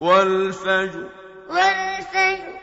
وَالْفَجْرِ. وَالْفَجْرِ.